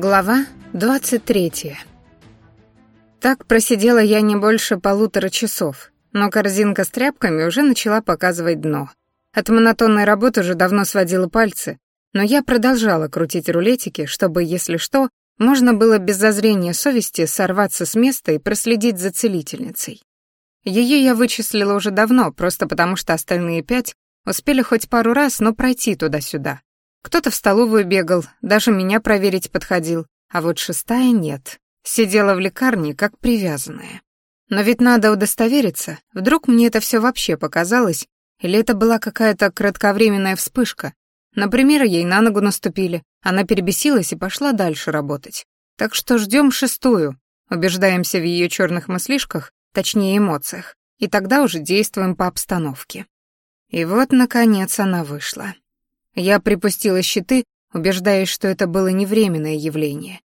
Глава 23. Так просидела я не больше полутора часов, но корзинка с тряпками уже начала показывать дно. От монотонной работы уже давно сводила пальцы, но я продолжала крутить рулетики, чтобы, если что, можно было без зазрения совести сорваться с места и проследить за целительницей. Ее я вычислила уже давно, просто потому что остальные пять успели хоть пару раз, но пройти туда-сюда. Кто-то в столовую бегал, даже меня проверить подходил, а вот шестая нет. Сидела в лекарне, как привязанная. Но ведь надо удостовериться, вдруг мне это все вообще показалось, или это была какая-то кратковременная вспышка. Например, ей на ногу наступили, она перебесилась и пошла дальше работать. Так что ждем шестую, убеждаемся в ее черных мыслишках, точнее эмоциях, и тогда уже действуем по обстановке. И вот, наконец, она вышла. Я припустила щиты, убеждаясь, что это было не временное явление.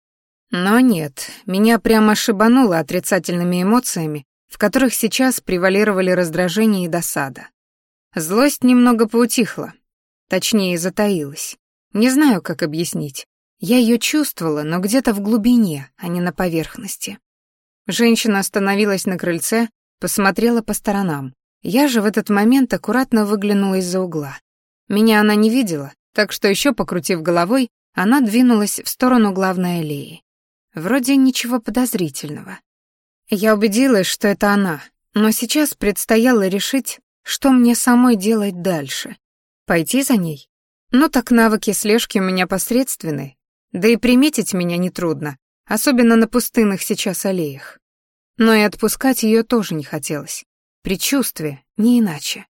Но нет, меня прямо ошибануло отрицательными эмоциями, в которых сейчас превалировали раздражение и досада. Злость немного поутихла, точнее, затаилась. Не знаю, как объяснить. Я ее чувствовала, но где-то в глубине, а не на поверхности. Женщина остановилась на крыльце, посмотрела по сторонам. Я же в этот момент аккуратно выглянула из-за угла. Меня она не видела, так что еще покрутив головой, она двинулась в сторону главной аллеи. Вроде ничего подозрительного. Я убедилась, что это она, но сейчас предстояло решить, что мне самой делать дальше. Пойти за ней? Ну так навыки слежки у меня посредственны, да и приметить меня нетрудно, особенно на пустынных сейчас аллеях. Но и отпускать ее тоже не хотелось. Предчувствие, не иначе.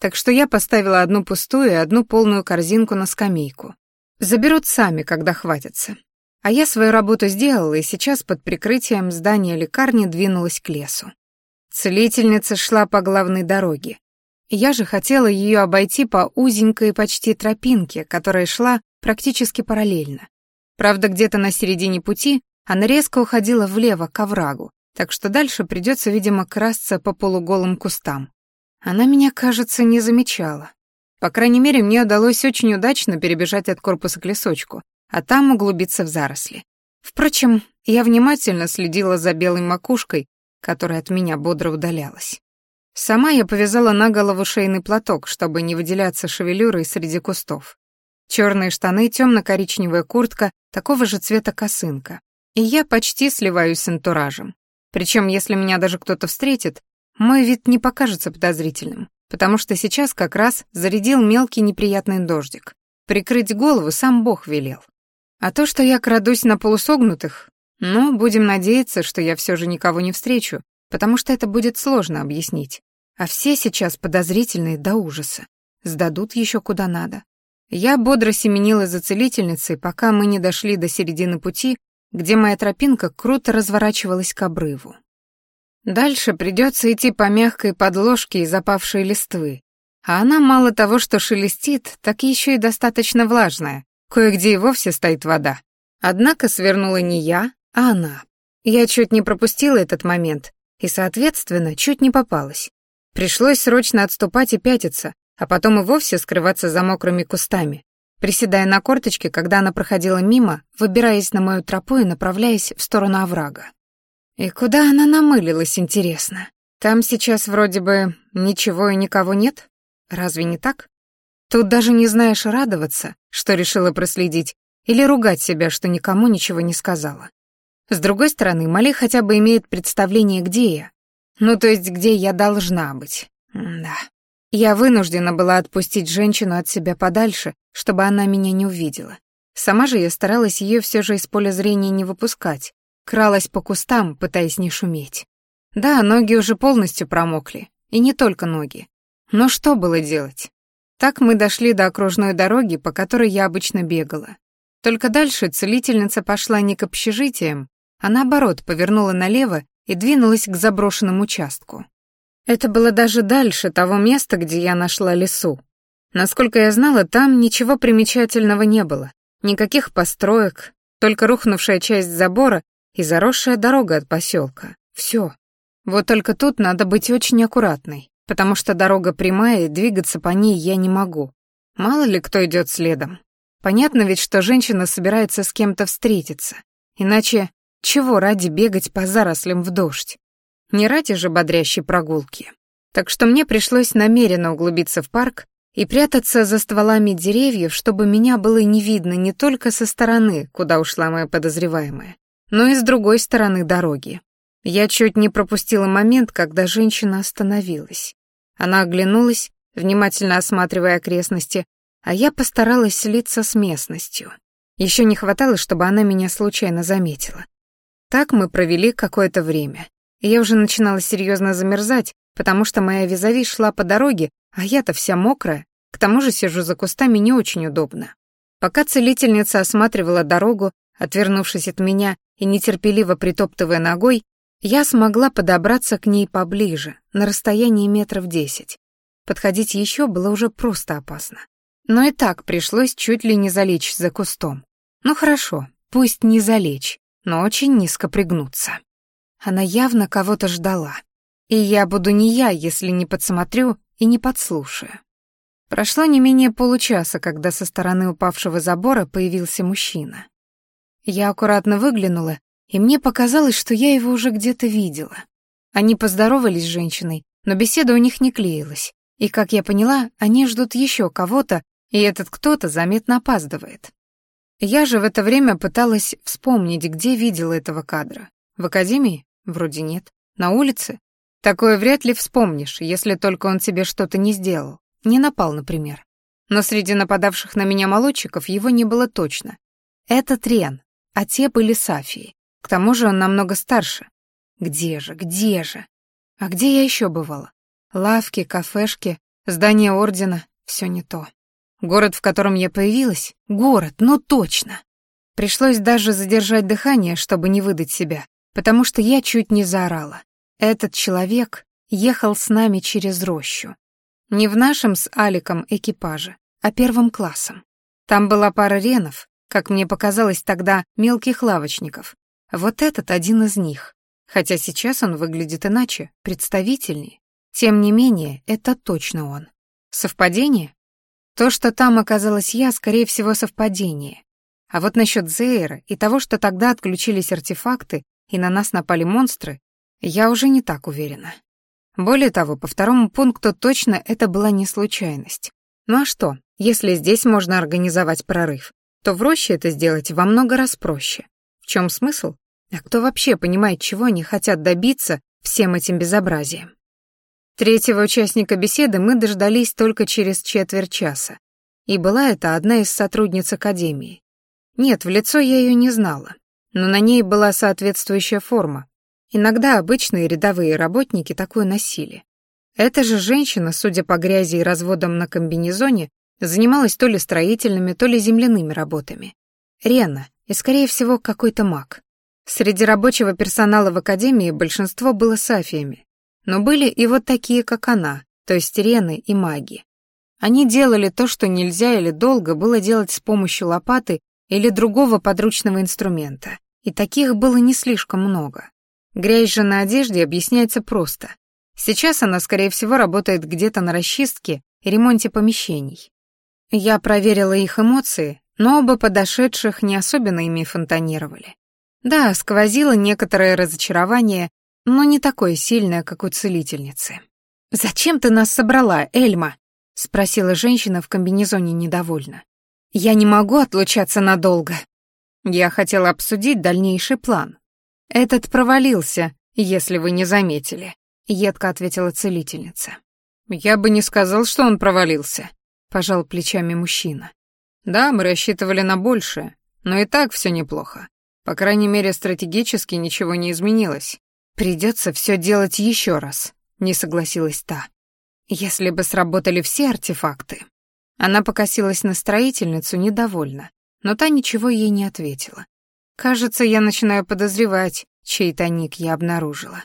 Так что я поставила одну пустую и одну полную корзинку на скамейку. Заберут сами, когда хватится. А я свою работу сделала и сейчас под прикрытием здания лекарни двинулась к лесу. Целительница шла по главной дороге. Я же хотела ее обойти по узенькой почти тропинке, которая шла практически параллельно. Правда, где-то на середине пути она резко уходила влево к оврагу, так что дальше придется, видимо, красться по полуголым кустам. Она меня, кажется, не замечала. По крайней мере, мне удалось очень удачно перебежать от корпуса к лесочку, а там углубиться в заросли. Впрочем, я внимательно следила за белой макушкой, которая от меня бодро удалялась. Сама я повязала на голову шейный платок, чтобы не выделяться шевелюрой среди кустов. Черные штаны, темно-коричневая куртка, такого же цвета косынка. И я почти сливаюсь с антуражем. Причем, если меня даже кто-то встретит, мой вид не покажется подозрительным, потому что сейчас как раз зарядил мелкий неприятный дождик. Прикрыть голову сам Бог велел. А то, что я крадусь на полусогнутых, ну, будем надеяться, что я все же никого не встречу, потому что это будет сложно объяснить. А все сейчас подозрительные до ужаса. Сдадут еще куда надо. Я бодро семенила за целительницей, пока мы не дошли до середины пути, где моя тропинка круто разворачивалась к обрыву. Дальше придется идти по мягкой подложке из запавшей листвы. А она мало того, что шелестит, так еще и достаточно влажная. Кое-где и вовсе стоит вода. Однако свернула не я, а она. Я чуть не пропустила этот момент и, соответственно, чуть не попалась. Пришлось срочно отступать и пятиться, а потом и вовсе скрываться за мокрыми кустами, приседая на корточке, когда она проходила мимо, выбираясь на мою тропу и направляясь в сторону оврага. И куда она намылилась, интересно? Там сейчас вроде бы ничего и никого нет? Разве не так? Тут даже не знаешь радоваться, что решила проследить, или ругать себя, что никому ничего не сказала. С другой стороны, Мали хотя бы имеет представление, где я. Ну, то есть, где я должна быть. Да. Я вынуждена была отпустить женщину от себя подальше, чтобы она меня не увидела. Сама же я старалась ее все же из поля зрения не выпускать, кралась по кустам, пытаясь не шуметь. Да, ноги уже полностью промокли, и не только ноги. Но что было делать? Так мы дошли до окружной дороги, по которой я обычно бегала. Только дальше целительница пошла не к общежитиям, а наоборот повернула налево и двинулась к заброшенному участку. Это было даже дальше того места, где я нашла лесу. Насколько я знала, там ничего примечательного не было. Никаких построек, только рухнувшая часть забора и заросшая дорога от поселка. Все. Вот только тут надо быть очень аккуратной, потому что дорога прямая, и двигаться по ней я не могу. Мало ли кто идет следом. Понятно ведь, что женщина собирается с кем-то встретиться. Иначе чего ради бегать по зарослям в дождь? Не ради же бодрящей прогулки. Так что мне пришлось намеренно углубиться в парк и прятаться за стволами деревьев, чтобы меня было не видно не только со стороны, куда ушла моя подозреваемая, но и с другой стороны дороги. Я чуть не пропустила момент, когда женщина остановилась. Она оглянулась, внимательно осматривая окрестности, а я постаралась слиться с местностью. Еще не хватало, чтобы она меня случайно заметила. Так мы провели какое-то время. Я уже начинала серьезно замерзать, потому что моя визави шла по дороге, а я-то вся мокрая, к тому же сижу за кустами не очень удобно. Пока целительница осматривала дорогу, отвернувшись от меня и нетерпеливо притоптывая ногой, я смогла подобраться к ней поближе, на расстоянии метров десять. Подходить еще было уже просто опасно. Но и так пришлось чуть ли не залечь за кустом. Ну хорошо, пусть не залечь, но очень низко пригнуться. Она явно кого-то ждала. И я буду не я, если не подсмотрю и не подслушаю. Прошло не менее получаса, когда со стороны упавшего забора появился мужчина. Я аккуратно выглянула, и мне показалось, что я его уже где-то видела. Они поздоровались с женщиной, но беседа у них не клеилась, и, как я поняла, они ждут еще кого-то, и этот кто-то заметно опаздывает. Я же в это время пыталась вспомнить, где видела этого кадра. В академии? Вроде нет. На улице? Такое вряд ли вспомнишь, если только он тебе что-то не сделал. Не напал, например. Но среди нападавших на меня молодчиков его не было точно. Это Трен, а те были Сафии. К тому же он намного старше. Где же, где же? А где я еще бывала? Лавки, кафешки, здание ордена — все не то. Город, в котором я появилась? Город, ну точно. Пришлось даже задержать дыхание, чтобы не выдать себя, потому что я чуть не заорала. Этот человек ехал с нами через рощу. Не в нашем с Аликом экипаже, а первым классом. Там была пара ренов, как мне показалось тогда, мелких лавочников. Вот этот один из них. Хотя сейчас он выглядит иначе, представительнее. Тем не менее, это точно он. Совпадение? То, что там оказалась я, скорее всего, совпадение. А вот насчет Зейра и того, что тогда отключились артефакты и на нас напали монстры, я уже не так уверена. Более того, по второму пункту точно это была не случайность. Ну а что, если здесь можно организовать прорыв, то в роще это сделать во много раз проще. В чем смысл? А кто вообще понимает, чего они хотят добиться всем этим безобразием? Третьего участника беседы мы дождались только через четверть часа. И была это одна из сотрудниц Академии. Нет, в лицо я ее не знала, но на ней была соответствующая форма. Иногда обычные рядовые работники такую носили. Эта же женщина, судя по грязи и разводам на комбинезоне, занималась то ли строительными, то ли земляными работами. Рена, и, скорее всего, какой-то маг. Среди рабочего персонала в Академии большинство было сафиями, но были и вот такие, как она, то есть рены и маги. Они делали то, что нельзя или долго было делать с помощью лопаты или другого подручного инструмента, и таких было не слишком много. Грязь же на одежде объясняется просто. Сейчас она, скорее всего, работает где-то на расчистке и ремонте помещений. Я проверила их эмоции, но оба подошедших не особенно ими фонтанировали. Да, сквозило некоторое разочарование но не такое сильное, как у целительницы. «Зачем ты нас собрала, Эльма?» — спросила женщина в комбинезоне недовольно. «Я не могу отлучаться надолго. Я хотела обсудить дальнейший план. Этот провалился, если вы не заметили», — едко ответила целительница. «Я бы не сказал, что он провалился», — пожал плечами мужчина. «Да, мы рассчитывали на большее, но и так все неплохо. По крайней мере, стратегически ничего не изменилось. Придется все делать еще раз, не согласилась та. Если бы сработали все артефакты. Она покосилась на строительницу недовольно, но та ничего ей не ответила. Кажется, я начинаю подозревать, чей тоник я обнаружила.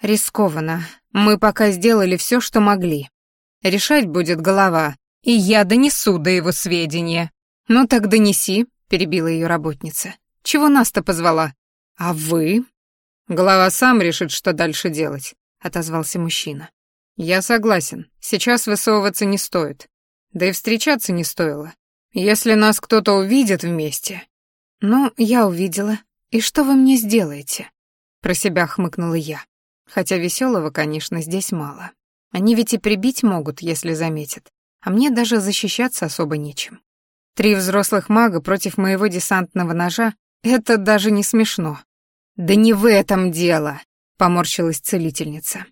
Рискованно. Мы пока сделали все, что могли. Решать будет голова, и я донесу до его сведения. Ну так донеси, перебила ее работница. Чего нас-то позвала? А вы? «Голова сам решит, что дальше делать», — отозвался мужчина. «Я согласен. Сейчас высовываться не стоит. Да и встречаться не стоило. Если нас кто-то увидит вместе...» «Ну, я увидела», «И что вы мне сделаете?» Про себя хмыкнула я. Хотя веселого, конечно, здесь мало. Они ведь и прибить могут, если заметят. А мне даже защищаться особо нечем. Три взрослых мага против моего десантного ножа — это даже не смешно. «Да не в этом дело», — поморщилась целительница.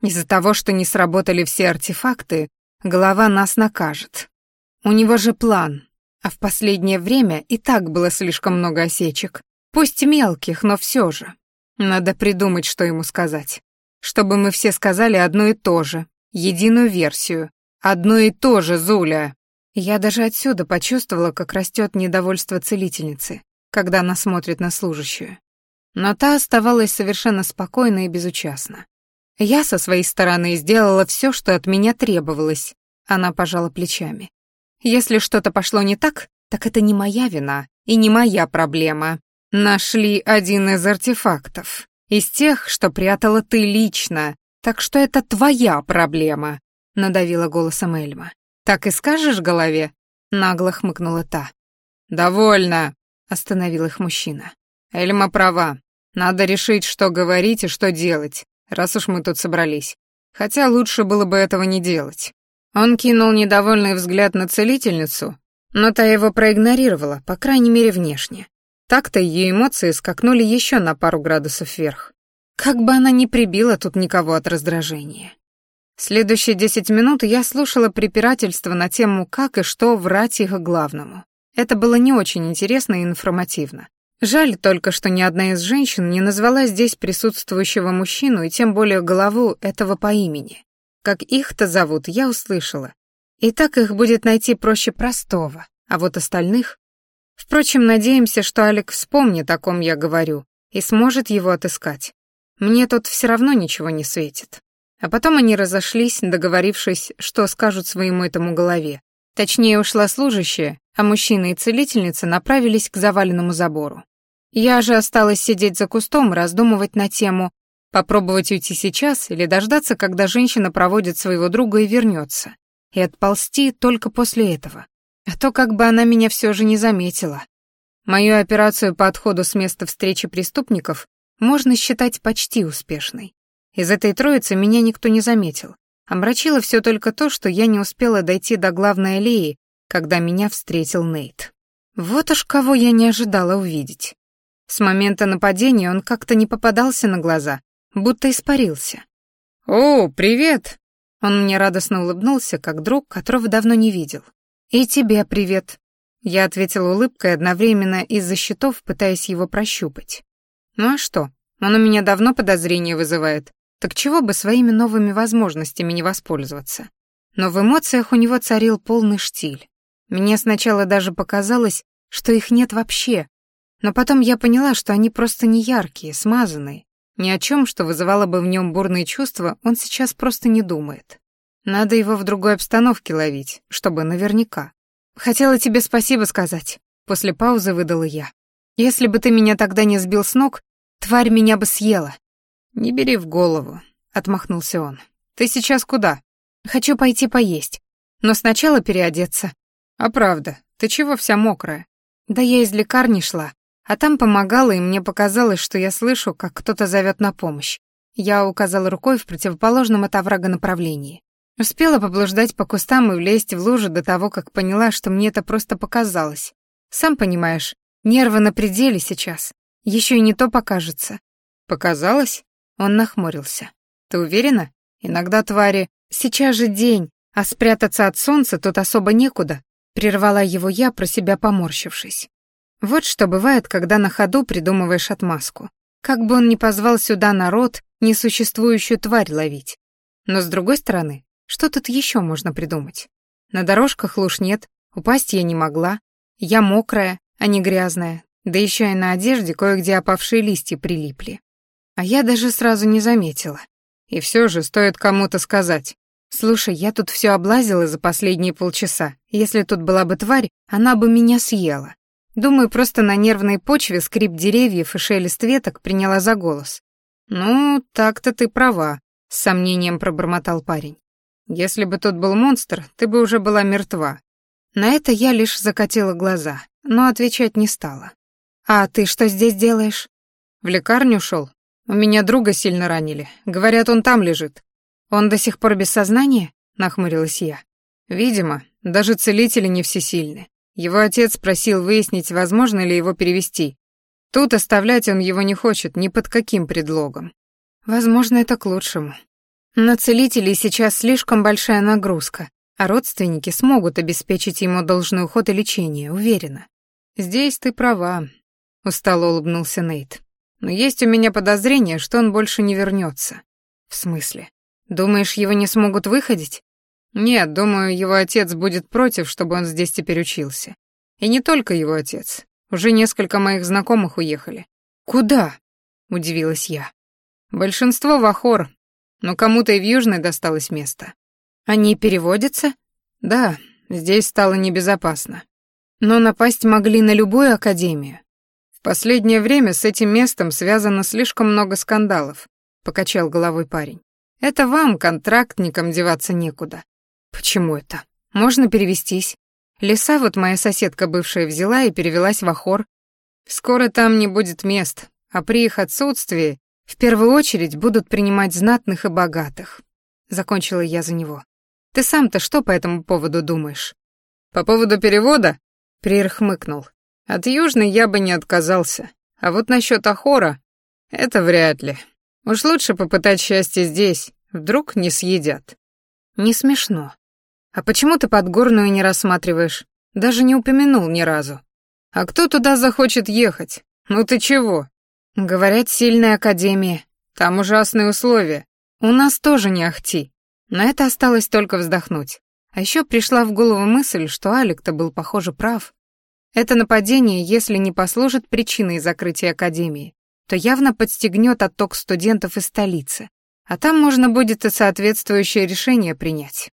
«Из-за того, что не сработали все артефакты, голова нас накажет. У него же план, а в последнее время и так было слишком много осечек. Пусть мелких, но все же. Надо придумать, что ему сказать. Чтобы мы все сказали одно и то же, единую версию. Одно и то же, Зуля. Я даже отсюда почувствовала, как растет недовольство целительницы, когда она смотрит на служащую но та оставалась совершенно спокойна и безучастна. Я со своей стороны сделала все, что от меня требовалось. Она пожала плечами. Если что-то пошло не так, так это не моя вина и не моя проблема. Нашли один из артефактов, из тех, что прятала ты лично, так что это твоя проблема, надавила голосом Эльма. Так и скажешь голове? нагло хмыкнула та. Довольно, остановил их мужчина. Эльма права. Надо решить, что говорить и что делать, раз уж мы тут собрались. Хотя лучше было бы этого не делать. Он кинул недовольный взгляд на целительницу, но та его проигнорировала, по крайней мере, внешне. Так-то ее эмоции скакнули еще на пару градусов вверх. Как бы она ни прибила тут никого от раздражения. Следующие десять минут я слушала препирательство на тему, как и что врать их главному. Это было не очень интересно и информативно. Жаль только, что ни одна из женщин не назвала здесь присутствующего мужчину и тем более голову этого по имени. Как их-то зовут, я услышала. И так их будет найти проще простого, а вот остальных... Впрочем, надеемся, что Алик вспомнит, о ком я говорю, и сможет его отыскать. Мне тут все равно ничего не светит. А потом они разошлись, договорившись, что скажут своему этому голове. Точнее, ушла служащая, а мужчина и целительница направились к заваленному забору. Я же осталась сидеть за кустом, раздумывать на тему, попробовать уйти сейчас или дождаться, когда женщина проводит своего друга и вернется, и отползти только после этого. А то как бы она меня все же не заметила. Мою операцию по отходу с места встречи преступников можно считать почти успешной. Из этой троицы меня никто не заметил. Омрачило все только то, что я не успела дойти до главной аллеи, когда меня встретил Нейт. Вот уж кого я не ожидала увидеть. С момента нападения он как-то не попадался на глаза, будто испарился. «О, привет!» Он мне радостно улыбнулся, как друг, которого давно не видел. «И тебе привет!» Я ответила улыбкой одновременно из-за щитов, пытаясь его прощупать. «Ну а что? Он у меня давно подозрения вызывает. Так чего бы своими новыми возможностями не воспользоваться?» Но в эмоциях у него царил полный штиль. Мне сначала даже показалось, что их нет вообще, но потом я поняла, что они просто не яркие, смазанные. Ни о чем, что вызывало бы в нем бурные чувства, он сейчас просто не думает. Надо его в другой обстановке ловить, чтобы наверняка. Хотела тебе спасибо сказать. После паузы выдала я. Если бы ты меня тогда не сбил с ног, тварь меня бы съела. Не бери в голову, отмахнулся он. Ты сейчас куда? Хочу пойти поесть, но сначала переодеться. А правда, ты чего вся мокрая? Да я из лекарни шла, а там помогала, и мне показалось, что я слышу, как кто-то зовет на помощь. Я указала рукой в противоположном от оврага направлении. Успела поблуждать по кустам и влезть в лужу до того, как поняла, что мне это просто показалось. Сам понимаешь, нервы на пределе сейчас. Еще и не то покажется. Показалось? Он нахмурился. Ты уверена? Иногда твари... Сейчас же день, а спрятаться от солнца тут особо некуда. Прервала его я, про себя поморщившись. Вот что бывает, когда на ходу придумываешь отмазку. Как бы он ни позвал сюда народ, несуществующую тварь ловить. Но с другой стороны, что тут еще можно придумать? На дорожках луж нет, упасть я не могла. Я мокрая, а не грязная, да еще и на одежде кое-где опавшие листья прилипли. А я даже сразу не заметила. И все же стоит кому-то сказать. Слушай, я тут все облазила за последние полчаса. Если тут была бы тварь, она бы меня съела. Думаю, просто на нервной почве скрип деревьев и шелест веток приняла за голос. «Ну, так-то ты права», — с сомнением пробормотал парень. «Если бы тут был монстр, ты бы уже была мертва». На это я лишь закатила глаза, но отвечать не стала. А ты что здесь делаешь? В лекарню шел. У меня друга сильно ранили. Говорят, он там лежит. Он до сих пор без сознания? Нахмурилась я. Видимо, даже целители не всесильны. Его отец просил выяснить, возможно ли его перевести. Тут оставлять он его не хочет ни под каким предлогом. Возможно, это к лучшему. На целителей сейчас слишком большая нагрузка, а родственники смогут обеспечить ему должный уход и лечение, уверена. Здесь ты права, устало улыбнулся Нейт. Но есть у меня подозрение, что он больше не вернется. В смысле? Думаешь, его не смогут выходить? Нет, думаю, его отец будет против, чтобы он здесь теперь учился. И не только его отец. Уже несколько моих знакомых уехали. Куда? удивилась я. Большинство в Ахор, но кому-то и в Южной досталось место. Они переводятся? Да, здесь стало небезопасно. Но напасть могли на любую академию. Последнее время с этим местом связано слишком много скандалов, покачал головой парень. Это вам, контрактникам, деваться некуда. Почему это? Можно перевестись. Лиса вот моя соседка бывшая взяла и перевелась в Ахор. Скоро там не будет мест, а при их отсутствии в первую очередь будут принимать знатных и богатых. Закончила я за него. Ты сам-то что по этому поводу думаешь? По поводу перевода? Прир хмыкнул. От Южной я бы не отказался. А вот насчет Ахора — это вряд ли. Уж лучше попытать счастье здесь, вдруг не съедят. Не смешно. А почему ты Подгорную не рассматриваешь? Даже не упомянул ни разу. А кто туда захочет ехать? Ну ты чего? Говорят, сильная академия. Там ужасные условия. У нас тоже не ахти. На это осталось только вздохнуть. А еще пришла в голову мысль, что Алик-то был, похоже, прав. Это нападение, если не послужит причиной закрытия академии, то явно подстегнет отток студентов из столицы. А там можно будет и соответствующее решение принять.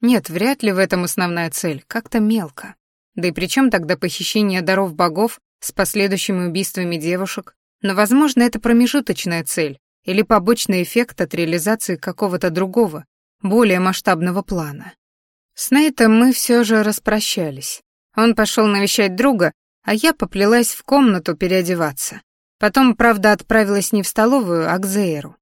Нет, вряд ли в этом основная цель, как-то мелко. Да и при чем тогда похищение даров богов с последующими убийствами девушек? Но, возможно, это промежуточная цель, или побочный эффект от реализации какого-то другого, более масштабного плана. С Нейтом мы все же распрощались. Он пошел навещать друга, а я поплелась в комнату переодеваться. Потом, правда, отправилась не в столовую, а к Зейру.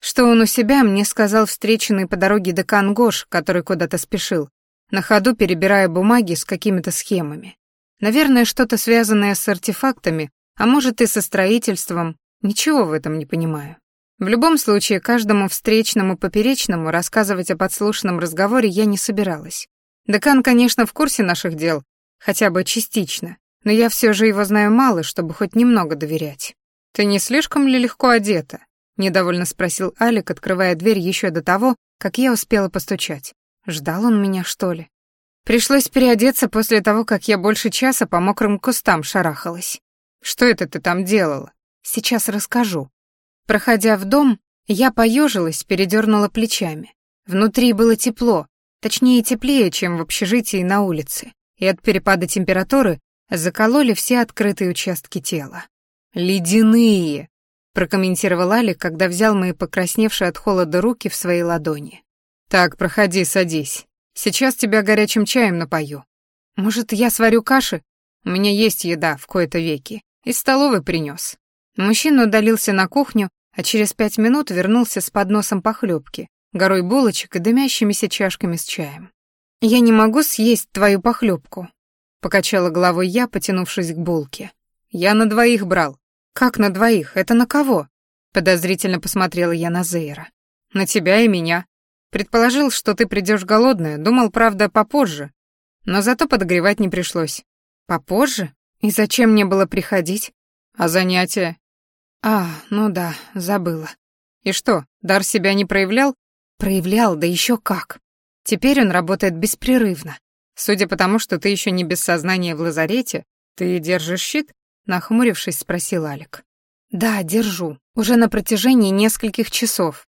Что он у себя, мне сказал встреченный по дороге декан Гош, который куда-то спешил, на ходу перебирая бумаги с какими-то схемами. Наверное, что-то связанное с артефактами, а может и со строительством. Ничего в этом не понимаю. В любом случае, каждому встречному поперечному рассказывать о подслушанном разговоре я не собиралась. Декан, конечно, в курсе наших дел, хотя бы частично, но я все же его знаю мало, чтобы хоть немного доверять. «Ты не слишком ли легко одета?» — недовольно спросил Алик, открывая дверь еще до того, как я успела постучать. Ждал он меня, что ли? Пришлось переодеться после того, как я больше часа по мокрым кустам шарахалась. «Что это ты там делала?» «Сейчас расскажу», Проходя в дом, я поежилась, передернула плечами. Внутри было тепло, точнее теплее, чем в общежитии на улице, и от перепада температуры закололи все открытые участки тела. «Ледяные!» — прокомментировал Алик, когда взял мои покрасневшие от холода руки в свои ладони. «Так, проходи, садись. Сейчас тебя горячим чаем напою. Может, я сварю каши? У меня есть еда в кои-то веки. Из столовой принес. Мужчина удалился на кухню, а через пять минут вернулся с подносом похлебки, горой булочек и дымящимися чашками с чаем. «Я не могу съесть твою похлебку», — покачала головой я, потянувшись к булке. «Я на двоих брал». «Как на двоих? Это на кого?» Подозрительно посмотрела я на Зейра. «На тебя и меня. Предположил, что ты придешь голодная, думал, правда, попозже. Но зато подогревать не пришлось». «Попозже? И зачем мне было приходить?» «А занятия? А, ну да, забыла. И что, дар себя не проявлял? Проявлял, да еще как. Теперь он работает беспрерывно. Судя по тому, что ты еще не без сознания в лазарете, ты держишь щит? Нахмурившись, спросил Алик. Да, держу. Уже на протяжении нескольких часов.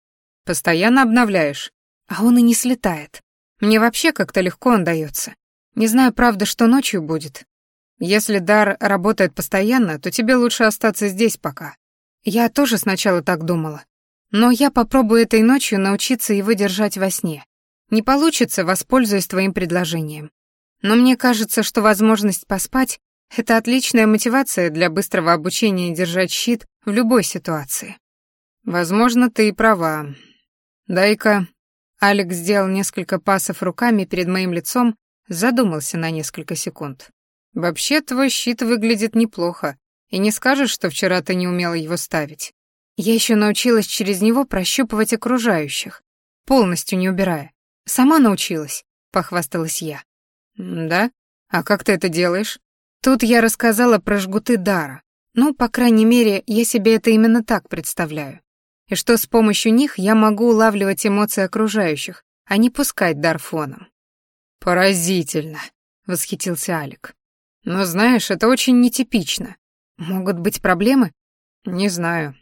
Постоянно обновляешь. А он и не слетает. Мне вообще как-то легко он дается. Не знаю, правда, что ночью будет. Если дар работает постоянно, то тебе лучше остаться здесь пока. Я тоже сначала так думала. Но я попробую этой ночью научиться его держать во сне. Не получится, воспользуюсь твоим предложением. Но мне кажется, что возможность поспать Это отличная мотивация для быстрого обучения держать щит в любой ситуации. Возможно, ты и права. Дай-ка... Алекс сделал несколько пасов руками перед моим лицом, задумался на несколько секунд. Вообще, твой щит выглядит неплохо, и не скажешь, что вчера ты не умела его ставить. Я еще научилась через него прощупывать окружающих, полностью не убирая. Сама научилась, похвасталась я. Да? А как ты это делаешь? Тут я рассказала про жгуты дара. Ну, по крайней мере, я себе это именно так представляю. И что с помощью них я могу улавливать эмоции окружающих, а не пускать дар фоном. «Поразительно», — восхитился Алик. «Но знаешь, это очень нетипично. Могут быть проблемы?» «Не знаю.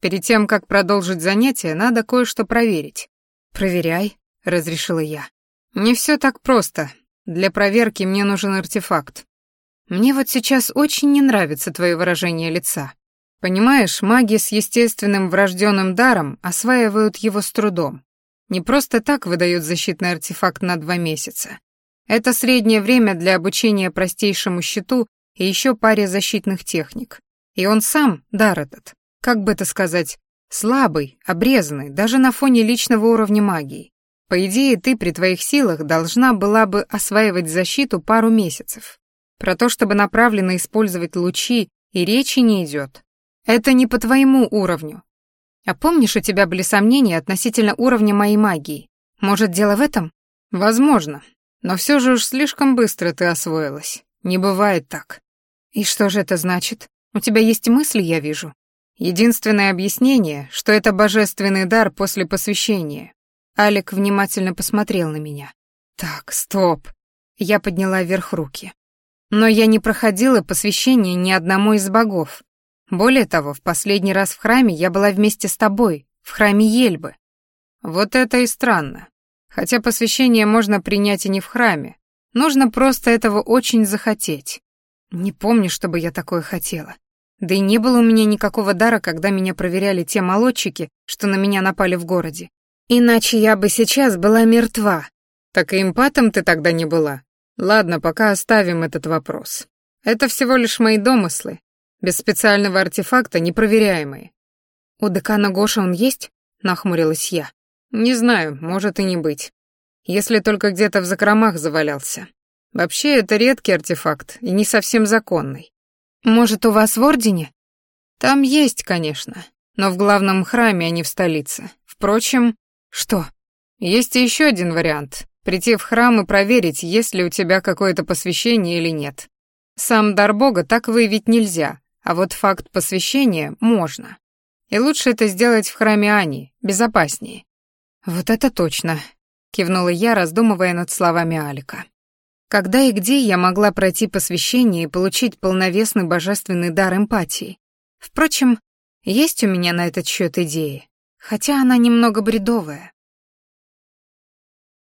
Перед тем, как продолжить занятие, надо кое-что проверить». «Проверяй», — разрешила я. «Не все так просто. Для проверки мне нужен артефакт. Мне вот сейчас очень не нравится твое выражение лица. Понимаешь, маги с естественным врожденным даром осваивают его с трудом. Не просто так выдают защитный артефакт на два месяца. Это среднее время для обучения простейшему щиту и еще паре защитных техник. И он сам, дар этот, как бы это сказать, слабый, обрезанный, даже на фоне личного уровня магии. По идее, ты при твоих силах должна была бы осваивать защиту пару месяцев. Про то, чтобы направленно использовать лучи, и речи не идет. Это не по твоему уровню. А помнишь, у тебя были сомнения относительно уровня моей магии? Может, дело в этом? Возможно. Но все же уж слишком быстро ты освоилась. Не бывает так. И что же это значит? У тебя есть мысли, я вижу. Единственное объяснение, что это божественный дар после посвящения. Алик внимательно посмотрел на меня. Так, стоп. Я подняла вверх руки. Но я не проходила посвящение ни одному из богов. Более того, в последний раз в храме я была вместе с тобой, в храме Ельбы. Вот это и странно. Хотя посвящение можно принять и не в храме. Нужно просто этого очень захотеть. Не помню, чтобы я такое хотела. Да и не было у меня никакого дара, когда меня проверяли те молодчики, что на меня напали в городе. Иначе я бы сейчас была мертва. Так и импатом ты тогда не была. Ладно, пока оставим этот вопрос. Это всего лишь мои домыслы, без специального артефакта непроверяемые. У декана Гоша он есть? Нахмурилась я. Не знаю, может и не быть. Если только где-то в закромах завалялся. Вообще, это редкий артефакт и не совсем законный. Может, у вас в Ордене? Там есть, конечно, но в главном храме, а не в столице. Впрочем, что? Есть еще один вариант. Прийти в храм и проверить, есть ли у тебя какое-то посвящение или нет. Сам дар Бога так выявить нельзя, а вот факт посвящения можно. И лучше это сделать в храме Ани, безопаснее. Вот это точно, кивнула я, раздумывая над словами Алика. Когда и где я могла пройти посвящение и получить полновесный божественный дар эмпатии? Впрочем, есть у меня на этот счет идеи, хотя она немного бредовая.